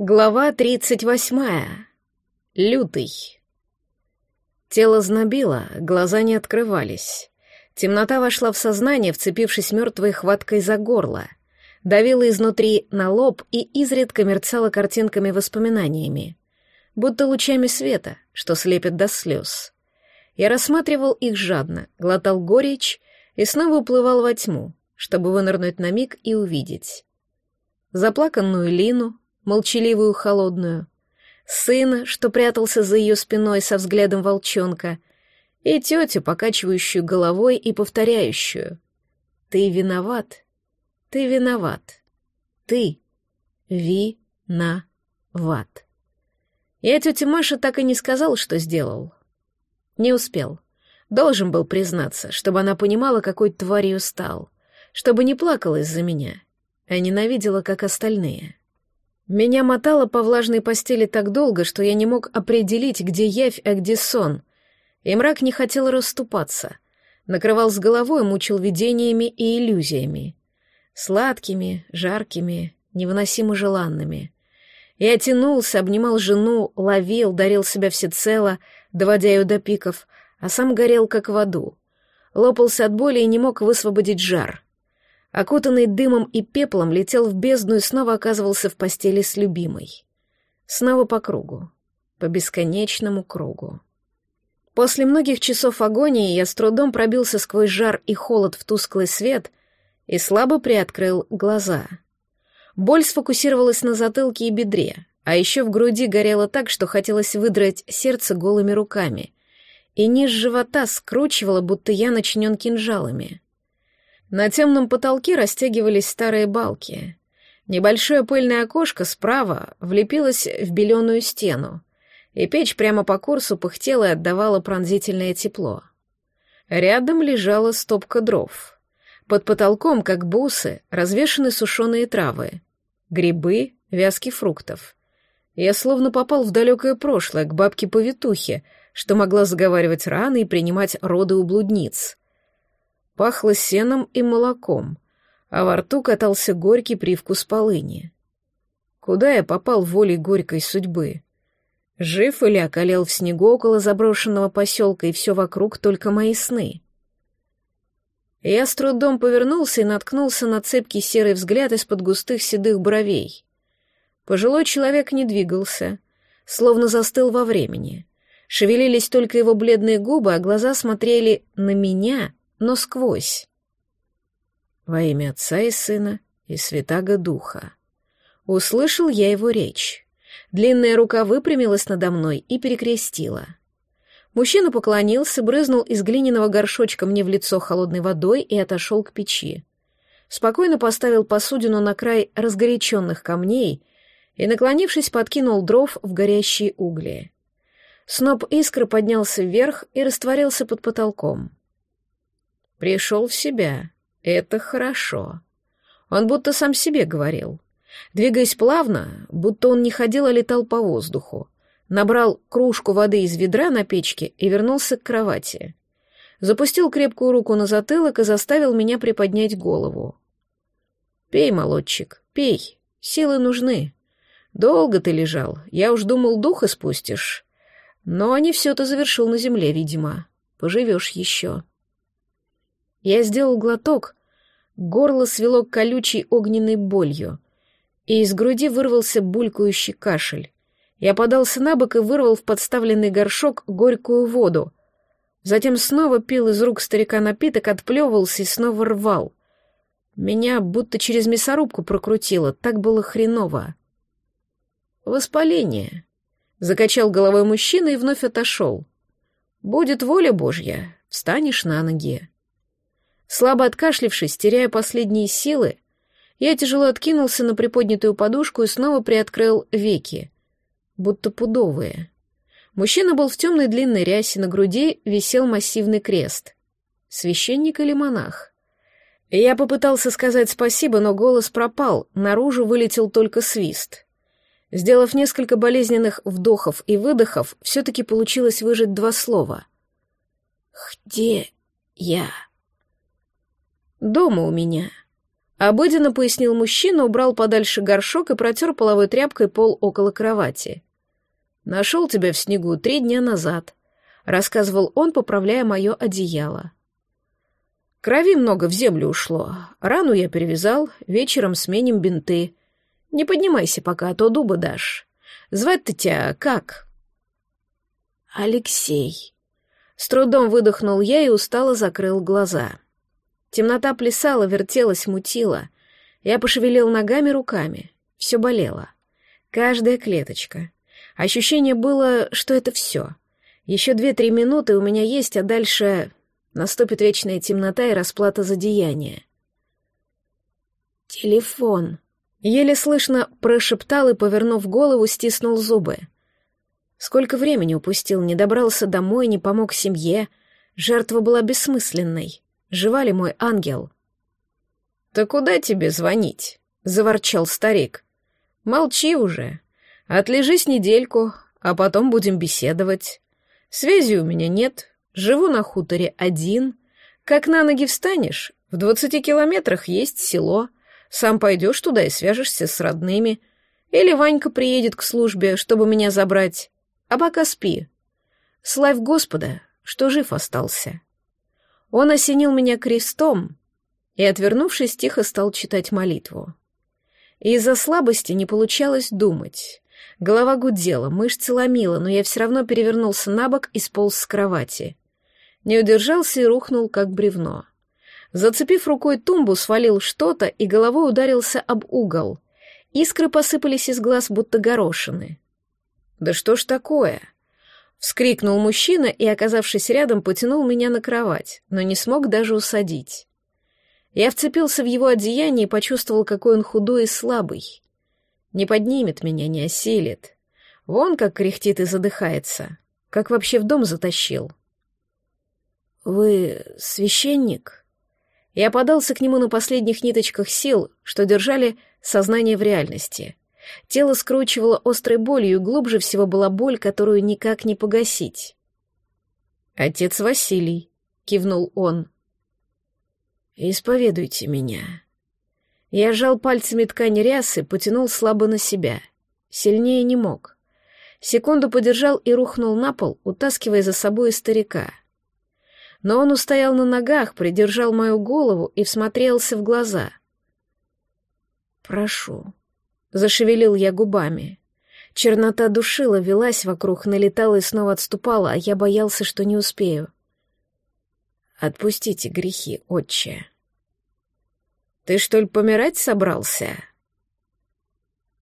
Глава тридцать восьмая. Лютый. Тело знобило, глаза не открывались. Темнота вошла в сознание, вцепившись мертвой хваткой за горло. Давила изнутри на лоб и изредка мерцала картинками воспоминаниями. Будто лучами света, что слепит до слез. Я рассматривал их жадно, глотал горечь и снова уплывал во тьму, чтобы вынырнуть на миг и увидеть. Заплаканную Лину, молчаливую холодную, сына, что прятался за ее спиной со взглядом волчонка, и тетю, покачивающую головой и повторяющую «Ты виноват, ты виноват, ты ви-на-ват». Я тете Маше так и не сказал, что сделал. Не успел. Должен был признаться, чтобы она понимала, какой тварью стал, чтобы не плакала из-за меня, а ненавидела, как остальные. Меня мотало по влажной постели так долго, что я не мог определить, где явь, а где сон. И мрак не хотел расступаться. Накрывал с головой, мучил видениями и иллюзиями. Сладкими, жаркими, невыносимо желанными. Я тянулся, обнимал жену, ловил, дарил себя всецело, доводя ее до пиков, а сам горел как в аду. Лопался от боли и не мог высвободить жар — окутанный дымом и пеплом, летел в бездну и снова оказывался в постели с любимой. Снова по кругу, по бесконечному кругу. После многих часов агонии я с трудом пробился сквозь жар и холод в тусклый свет и слабо приоткрыл глаза. Боль сфокусировалась на затылке и бедре, а еще в груди горело так, что хотелось выдрать сердце голыми руками, и низ живота скручивало, будто я начинен кинжалами. На темном потолке растягивались старые балки. Небольшое пыльное окошко справа влепилось в беленую стену, и печь прямо по курсу пыхтела и отдавала пронзительное тепло. Рядом лежала стопка дров. Под потолком, как бусы, развешаны сушеные травы, грибы, вязки фруктов. Я словно попал в далекое прошлое, к бабке-повитухе, что могла заговаривать раны и принимать роды у блудниц. Пахло сеном и молоком, а во рту катался горький привкус полыни. Куда я попал волей горькой судьбы? Жив или околел в снегу около заброшенного поселка, и все вокруг только мои сны? Я с трудом повернулся и наткнулся на цепкий серый взгляд из-под густых седых бровей. Пожилой человек не двигался, словно застыл во времени. Шевелились только его бледные губы, а глаза смотрели на меня но сквозь. Во имя Отца и Сына и Святаго Духа. Услышал я его речь. Длинная рука выпрямилась надо мной и перекрестила. Мужчина поклонился, брызнул из глиняного горшочка мне в лицо холодной водой и отошел к печи. Спокойно поставил посудину на край разгоряченных камней и, наклонившись, подкинул дров в горящие угли. Сноп искры поднялся вверх и растворился под потолком. Пришел в себя. Это хорошо. Он будто сам себе говорил. Двигаясь плавно, будто он не ходил, а летал по воздуху. Набрал кружку воды из ведра на печке и вернулся к кровати. Запустил крепкую руку на затылок и заставил меня приподнять голову. «Пей, молодчик, пей. Силы нужны. Долго ты лежал. Я уж думал, дух испустишь. Но не все ты завершил на земле, видимо. Поживешь еще». Я сделал глоток, горло свело колючей огненной болью, и из груди вырвался булькающий кашель. Я подался на бок и вырвал в подставленный горшок горькую воду. Затем снова пил из рук старика напиток, отплевывался и снова рвал. Меня будто через мясорубку прокрутило, так было хреново. «Воспаление», — закачал головой мужчина и вновь отошел. «Будет воля Божья, встанешь на ноги». Слабо откашлившись, теряя последние силы, я тяжело откинулся на приподнятую подушку и снова приоткрыл веки, будто пудовые. Мужчина был в темной длинной рясе, на груди висел массивный крест. Священник или монах? Я попытался сказать спасибо, но голос пропал, наружу вылетел только свист. Сделав несколько болезненных вдохов и выдохов, все-таки получилось выжать два слова. «Где я?» Дома у меня. Обыденно пояснил мужчина, убрал подальше горшок и протер половой тряпкой пол около кровати. «Нашел тебя в снегу три дня назад», — рассказывал он, поправляя мое одеяло. «Крови много в землю ушло. Рану я перевязал, вечером сменим бинты. Не поднимайся пока, а то дуба дашь. Звать-то тебя как?» «Алексей». С трудом выдохнул я и устало закрыл глаза. Темнота плясала, вертелась, мутила. Я пошевелил ногами, руками. Все болело. Каждая клеточка. Ощущение было, что это все. Еще две-три минуты у меня есть, а дальше наступит вечная темнота и расплата за деяние. «Телефон», — еле слышно прошептал и, повернув голову, стиснул зубы. Сколько времени упустил, не добрался домой, не помог семье. Жертва была бессмысленной. Жива ли мой ангел? «Да куда тебе звонить?» — заворчал старик. «Молчи уже. Отлежись недельку, а потом будем беседовать. Связи у меня нет, живу на хуторе один. Как на ноги встанешь, в двадцати километрах есть село. Сам пойдешь туда и свяжешься с родными. Или Ванька приедет к службе, чтобы меня забрать. А пока спи. Славь Господа, что жив остался». Он осенил меня крестом и, отвернувшись, тихо стал читать молитву. Из-за слабости не получалось думать. Голова гудела, мышцы ломила, но я все равно перевернулся на бок и сполз с кровати. Не удержался и рухнул, как бревно. Зацепив рукой тумбу, свалил что-то и головой ударился об угол. Искры посыпались из глаз, будто горошины. «Да что ж такое?» Вскрикнул мужчина и, оказавшись рядом, потянул меня на кровать, но не смог даже усадить. Я вцепился в его одеяние и почувствовал, какой он худой и слабый. Не поднимет меня, не осилит. Вон как кряхтит и задыхается. Как вообще в дом затащил. «Вы священник?» Я подался к нему на последних ниточках сил, что держали сознание в реальности. Тело скручивало острой болью, и глубже всего была боль, которую никак не погасить. «Отец Василий», — кивнул он. «Исповедуйте меня». Я сжал пальцами ткань рясы, потянул слабо на себя. Сильнее не мог. Секунду подержал и рухнул на пол, утаскивая за собой старика. Но он устоял на ногах, придержал мою голову и всмотрелся в глаза. «Прошу», Зашевелил я губами. Чернота душила, велась вокруг, налетала и снова отступала, а я боялся, что не успею. «Отпустите грехи, отче». «Ты, что ли, помирать собрался?»